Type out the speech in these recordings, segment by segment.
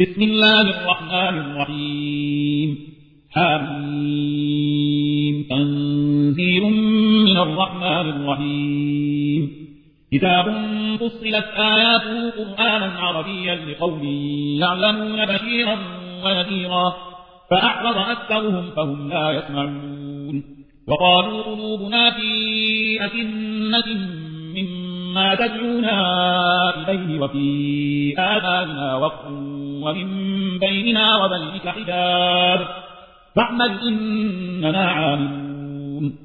بسم الله الرحمن الرحيم. حميم. تنزيل من الرحمن الرحيم. كتاب فصلت آياته قرآنا عربيا لقوم يعلمون بشيرا ونذيرا. فأعرض أكثرهم فهم لا يسمعون. وقالوا قلوبنا في أكنة مما تدعونا إليه وفي آذاننا وقر ومن بيننا وبينك حجاب. فاعمل إننا عاملون.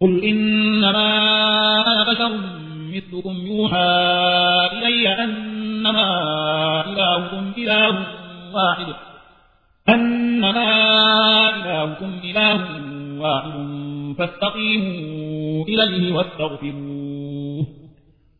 قل إنما أنا بشر مثلكم يوحى إلي أنما إلهكم إله واحد. أنما إلهكم إله واحد فاستقيموا إليه واستغفروه.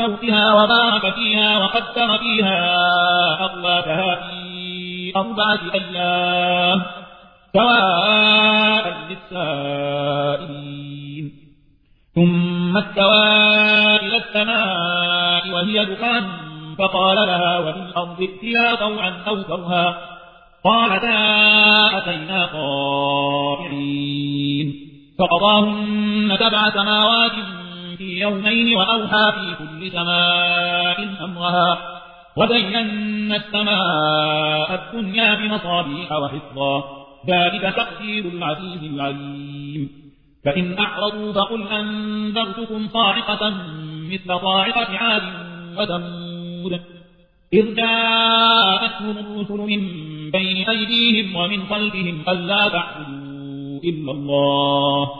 فوقها وبارك فيها وقدر فيها أقواتها في أربعة أيام سواء للسائلين. ثم استوى إلى السماء وهي دخان فقال لها وللأرض ائتيا طوعا أو كرها. قالتا أتينا طائعين فقضاهن سبع سماوات في يومين وأوحى في كل سماء أمرها وزينا السماء الدنيا بمصابيح وحفظا. ذلك تقدير العزيز العليم. فإن أعرضوا فقل أنذرتكم صاعقة مثل صاعقة عاد وثمود. إذ جاءتهم الرسل من بين أيديهم ومن خلفهم ألا تعبدوا إلا الله.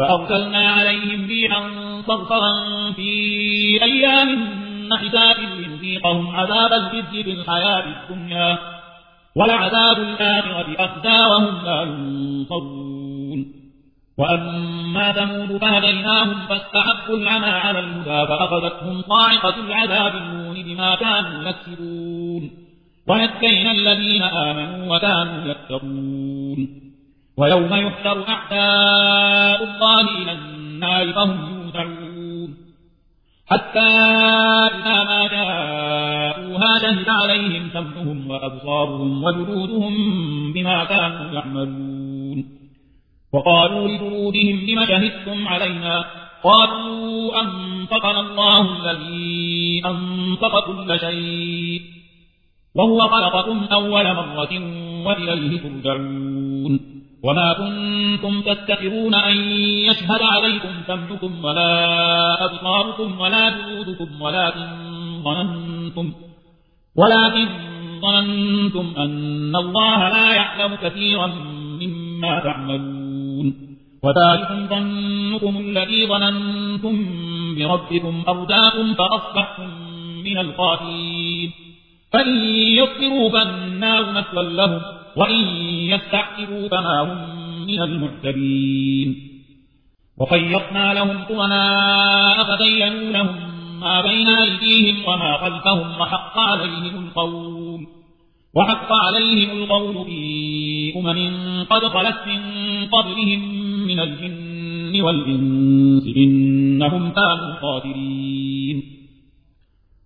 فأرسلنا عليهم ريحا صرصرا في أيام حساب لنذيقهم عذاب الخزي في الحياة الدنيا ولعذاب الآخرة أخزى وهم لا ينصرون. وأما ثمود فهديناهم فاستحقوا العمى على الهدى فأخذتهم صاعقة العذاب النون بما كانوا يكسبون. ونجينا الذين آمنوا وكانوا يتقون. ويوم يحشر أعداء الله إلى النار فهم يوزعون. حتى إذا ما جاءوها شهد عليهم سمعهم وأبصارهم وجلودهم بما كانوا يعملون. وقالوا لجلودهم لم شهدتم علينا؟ قالوا أنفقنا الله الذي أنفق كل شيء. وهو خلقكم أول مرة وإليه ترجعون. وما كنتم تستكرون أن يشهد عليكم سمعكم ولا أبصاركم ولا جلودكم ولكن ظننتم ولكن ظننتم أن الله لا يعلم كثيرا مما تعملون تعملون وذلكم ظنكم الذي ظننتم بربكم أرداكم فأصبحتم من الخاسرين فإن يصبروا فالنار مثوى لهم وإن يستعتبوا فما هم من المعتبين وخيطنا لهم قرناء فزينوا لهم ما بين أيديهم وما خلفهم وحق عليهم القول. وحق عليهم القول في أمم قد خلت من قبلهم من الجن والإنس إنهم كانوا قادرين.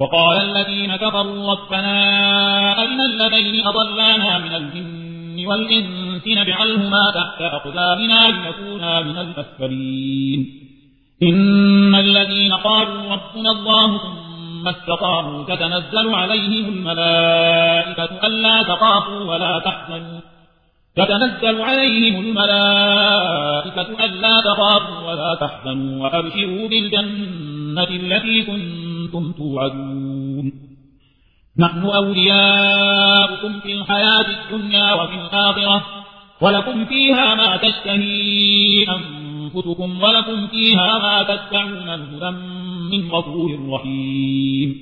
وقال الذين كفروا ربنا أرنا الذين أضلانا من الجن والإنس نجعلهما تحت أقدامنا لنكونا من الأسفلين إن الذين قالوا ربنا الله ثم استقاموا تتنزل عليهم الملائكة ألا تخافوا ولا تحزنوا. تتنزل عليهم الملائكة ألا تخافوا ولا تحزنوا وأبشروا بالجنة التي كنتم توعدون. نحن أولياؤكم في الحياة الدنيا وفي الآخرة ولكم فيها ما تشتهي أنفسكم ولكم فيها ما تدعون الهدى من غفور رحيم.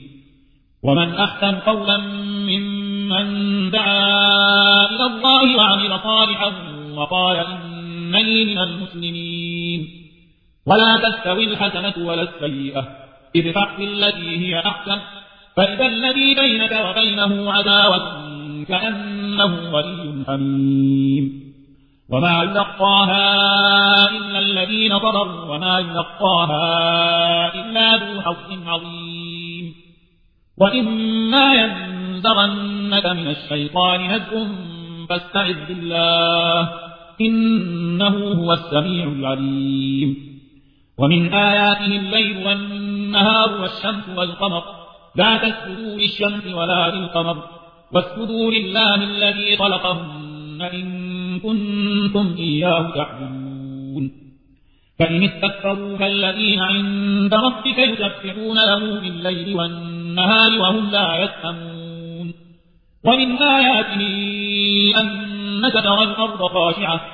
ومن أحسن قولا ممن دعا إلى الله وعمل صالحا وقال إنني من المسلمين. ولا تستوي الحسنة ولا السيئة. ادفع بالتي هي أحسن. فإذا الذي بينك وبينه عداوة كأنه ولي حميم. وما يلقاها إلا الذين صبروا وما يلقاها إلا ذو حظ عظيم. وإما ينزغنك من الشيطان نزغ فاستعذ بالله إنه هو السميع العليم. ومن آياته الليل والنهار والشمس والقمر. لا تسجدوا للشمس ولا للقمر. واسجدوا لله الذي خلقهن إن كنتم إياه تعبدون. فإن استكبروا فالذين عند ربك يسبحون له بالليل والنهار وهم لا يسأمون ومن آياته أنك ترى الأرض خاشعة.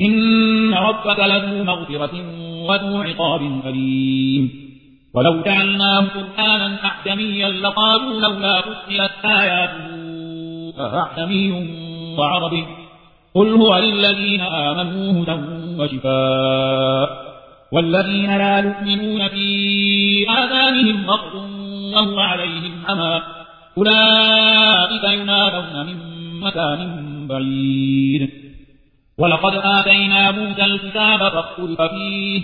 إن ربك لذو مغفرة وذو عقاب أليم. ولو جعلناه قرآنا أعجميا لقالوا لولا فصلت آياته أعجمي وعربي قل هو للذين آمنوا هدى وشفاء. والذين لا يؤمنون في آذانهم وقت وهو عليهم عمى أولئك ينادون من مكان بعيد. ولقد آتينا موسى الكتاب فاختلف فيه.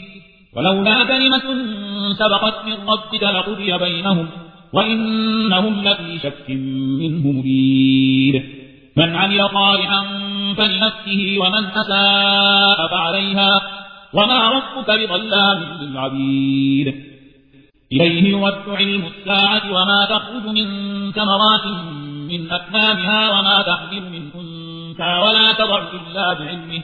ولولا كلمة سبقت من ربك لقضي بينهم وإنهم لفي شك منه مريد من عمل صالحا فلنفسه ومن أساء فعليها. وما ربك بظلام للعبيد. إليه يود علم الساعة وما تخرج من ثمرات من أكمامها وما تحمل من أنثى ولا تضع إلا بعلمه.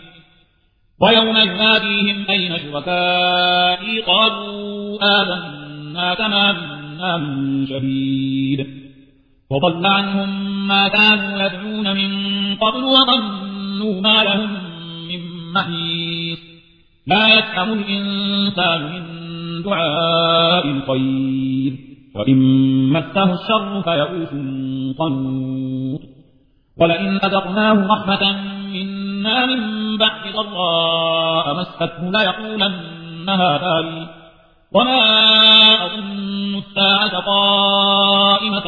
ويوم يناديهم أين شركائي؟ قالوا آذنا كما منا من شهيد. وضل عنهم ما كانوا يدعون من قبل وظنوا ما لهم من محيص. لا يسأم الإنسان من دعاء الخير. وإن مسه الشر فيئوس قنوط. ولئن أذقناه رحمة منا من بعد ضراء مسته ليقولن هذا لي. وما أظن الساعة قائمة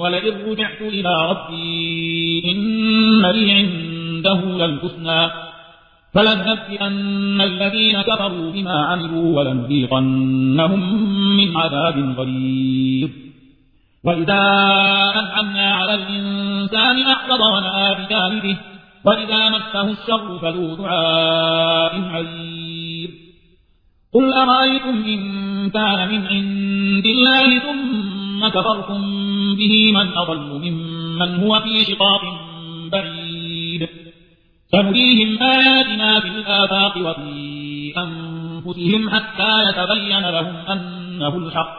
ولئن رجعت إلى ربي إن لي عنده للحسنى. فلننبئن الذين كفروا بما عملوا ولنذيقنهم من عذاب غليظ. وإذا أنعمنا على الإنسان أعرض ونأى بجانبه وإذا مسه الشر فذو دعاء عريض قل أرأيتم إن كان من عند الله ثم كفرتم به من أضل ممن هو في شقاق بعيد. سنريهم آياتنا في الآفاق وفي أنفسهم حتى يتبين لهم أنه الحق.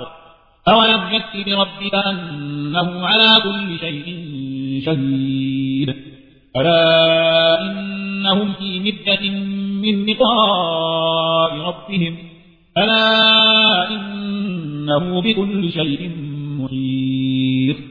أولم يكف بربك أنه على كل شيء شهيد ألا إنهم في مدة من لقاء ربهم. ألا إنه بكل شيء محيط.